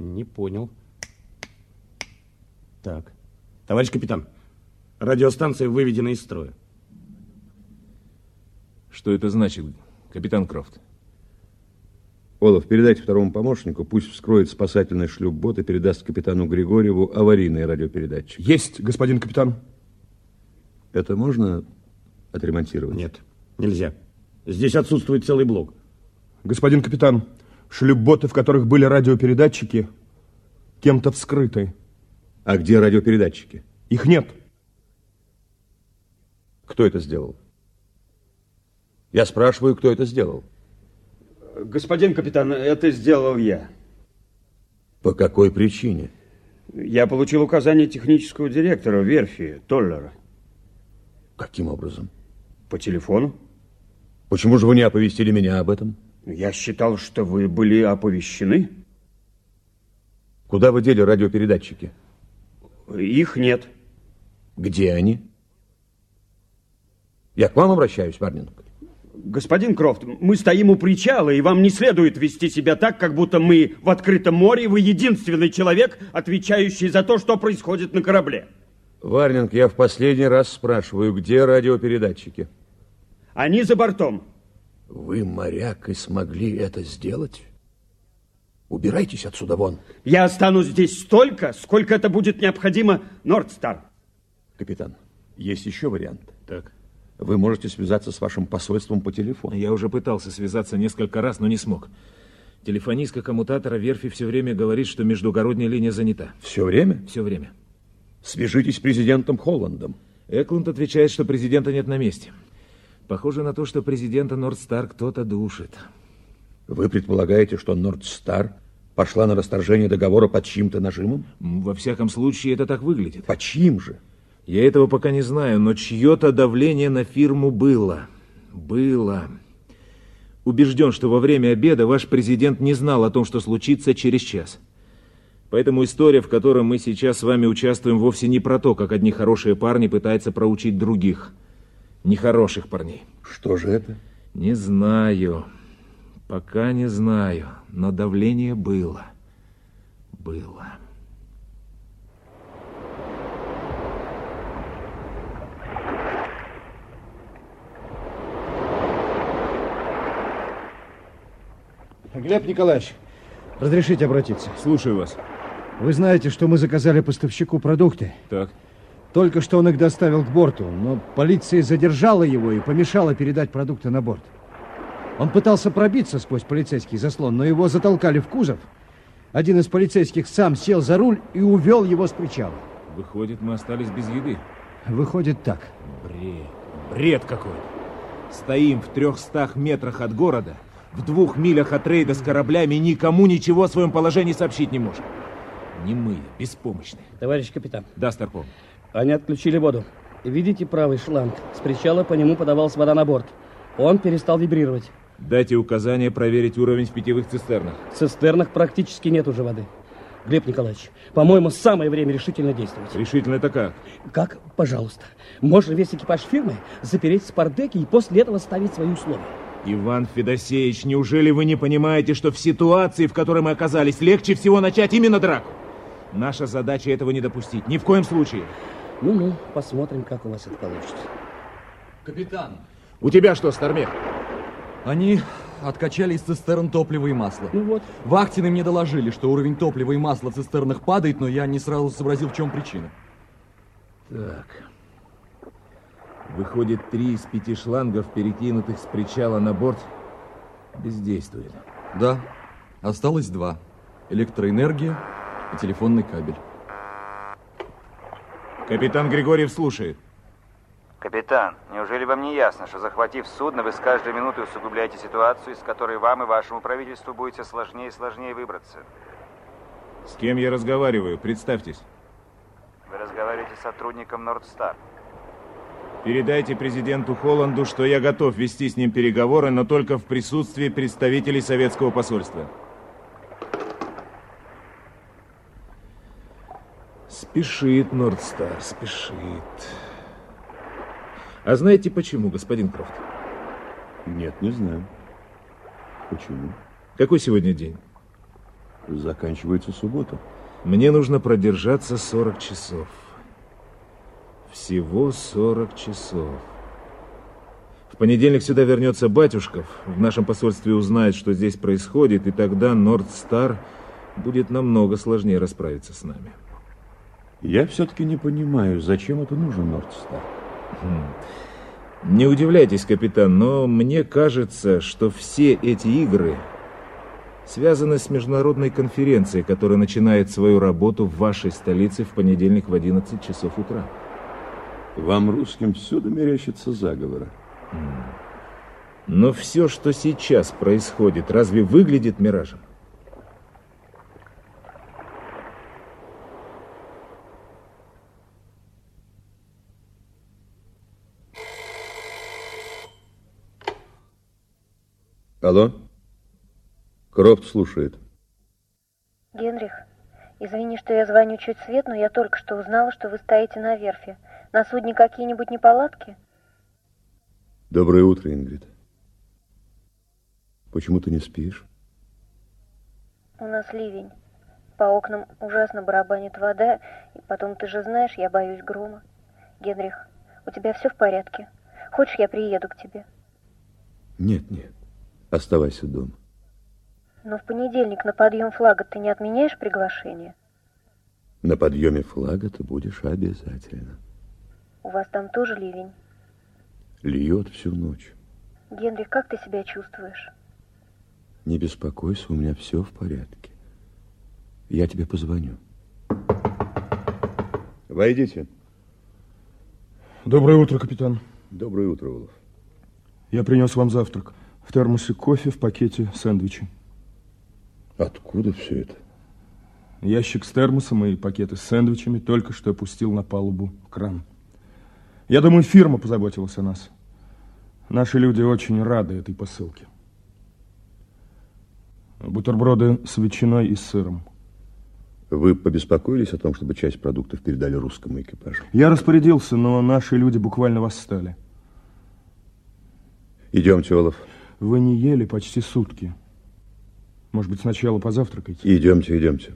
Не понял. Так. Товарищ капитан, радиостанция выведена из строя. Что это значит, капитан Крофт? Олаф, передайте второму помощнику, пусть вскроет спасательный шлюп-бот и передаст капитану Григорьеву аварийный радиопередатчик. Есть, господин капитан. Это можно отремонтировать? Нет, нельзя. Здесь отсутствует целый блок. Господин капитан, шлюп-боты, в которых были радиопередатчики, кем-то вскрыты. А где радиопередатчики? Их нет. Кто это сделал? Я спрашиваю, кто это сделал? Господин капитан, это сделал я. По какой причине? Я получил указание технического директора верфи Толлера. Каким образом? По телефону. Почему же вы не оповестили меня об этом? Я считал, что вы были оповещены. Куда вы дели радиопередатчики? Их нет. Где они? Я к вам обращаюсь, Варнинг. Господин Крофт, мы стоим у причала, и вам не следует вести себя так, как будто мы в открытом море, и вы единственный человек, отвечающий за то, что происходит на корабле. Варнинг, я в последний раз спрашиваю, где радиопередатчики? Они за бортом. Вы, моряк, и смогли это сделать? Убирайтесь отсюда вон. Я останусь здесь столько, сколько это будет необходимо Нордстар. Капитан, есть еще вариант. Так. Вы можете связаться с вашим посольством по телефону. Я уже пытался связаться несколько раз, но не смог. Телефонистка коммутатора верфи все время говорит, что междугородняя линия занята. Все время? Все время. Свяжитесь с президентом Холландом. Эклунд отвечает, что президента нет на месте. Похоже на то, что президента Нордстар кто-то душит. Вы предполагаете, что Нордстар пошла на расторжение договора под чьим-то нажимом? Во всяком случае, это так выглядит. Под чьим же? Я этого пока не знаю, но чье-то давление на фирму было. Было. Убежден, что во время обеда ваш президент не знал о том, что случится через час. Поэтому история, в которой мы сейчас с вами участвуем, вовсе не про то, как одни хорошие парни пытаются проучить других. Нехороших парней. Что же это? Не знаю. Пока не знаю. Но давление было. Было. Глеб Николаевич, разрешите обратиться? Слушаю вас. Вы знаете, что мы заказали поставщику продукты. Так. Только что он их доставил к борту, но полиция задержала его и помешала передать продукты на борт. Он пытался пробиться сквозь полицейский заслон, но его затолкали в кузов. Один из полицейских сам сел за руль и увел его с причала. Выходит, мы остались без еды. Выходит так. Бред. Бред какой-то. Стоим в трехстах метрах от города, в двух милях от рейда с кораблями, никому ничего о своем положении сообщить не можем. Немые, беспомощные. Товарищ капитан. Да, Старпом. Они отключили воду. Видите правый шланг? С причала по нему подавалась вода на борт. Он перестал вибрировать. Дайте указание проверить уровень в питьевых цистернах. В цистернах практически нет уже воды. Глеб Николаевич, по-моему, самое время решительно действовать. Решительно это как? Как? Пожалуйста. Можно весь экипаж фирмы запереть в спардеке и после этого ставить свои условия. Иван Федосеевич, неужели вы не понимаете, что в ситуации, в которой мы оказались, легче всего начать именно драку? Наша задача этого не допустить. Ни в коем случае. Ну-ну, посмотрим, как у вас это получится. Капитан. У тебя что, Стармех? Они откачали из цистерн топливо и масло. Ну вот. Вахтины мне доложили, что уровень топлива и масла в цистернах падает, но я не сразу сообразил, в чем причина. Так. Выходит, три из пяти шлангов, перекинутых с причала на борт, бездействуют. Да, осталось два. Электроэнергия и телефонный кабель. Капитан Григорьев слушает. Капитан, неужели вам не ясно, что захватив судно, вы с каждой минутой усугубляете ситуацию, из которой вам и вашему правительству будет все сложнее и сложнее выбраться? С кем я разговариваю? Представьтесь. Вы разговариваете с сотрудником Нордстар. Передайте президенту Холланду, что я готов вести с ним переговоры, но только в присутствии представителей советского посольства. Спешит Нордстар, спешит. А знаете почему, господин Крофт? Нет, не знаю. Почему? Какой сегодня день? Заканчивается суббота. Мне нужно продержаться 40 часов. Всего 40 часов. В понедельник сюда вернется Батюшков. В нашем посольстве узнает, что здесь происходит, и тогда Нордстар будет намного сложнее расправиться с нами. Я все-таки не понимаю, зачем это нужен Нордстар? Не удивляйтесь, капитан, но мне кажется, что все эти игры связаны с международной конференцией, которая начинает свою работу в вашей столице в понедельник в 11 часов утра. Вам, русским, всюду мерещится заговора. Но все, что сейчас происходит, разве выглядит миражем? Алло? Крофт слушает. Генрих, извини, что я звоню чуть свет, но я только что узнала, что вы стоите на верфи. На судне какие-нибудь неполадки? Доброе утро, Ингрид. Почему ты не спишь? У нас ливень. По окнам ужасно барабанит вода, и потом, ты же знаешь, я боюсь грома. Генрих, у тебя все в порядке? Хочешь, я приеду к тебе? Нет, нет. Оставайся дома. Но в понедельник на подъем флага ты не отменяешь приглашение? На подъеме флага ты будешь обязательно. У вас там тоже ливень? Льет всю ночь. Генрих, как ты себя чувствуешь? Не беспокойся, у меня все в порядке. Я тебе позвоню. Войдите. Доброе утро, капитан. Доброе утро, Олаф. Я принес вам завтрак. В термосе кофе, в пакете сэндвичи. Откуда все это? Ящик с термосом и пакеты с сэндвичами только что опустил на палубу кран. Я думаю, фирма позаботилась о нас. Наши люди очень рады этой посылке. Бутерброды с ветчиной и сыром. Вы побеспокоились о том, чтобы часть продуктов передали русскому экипажу? Я распорядился, но наши люди буквально восстали. Идемте, Олаф. Вы не ели почти сутки. Может быть, сначала позавтракайте? Идемте, идемте.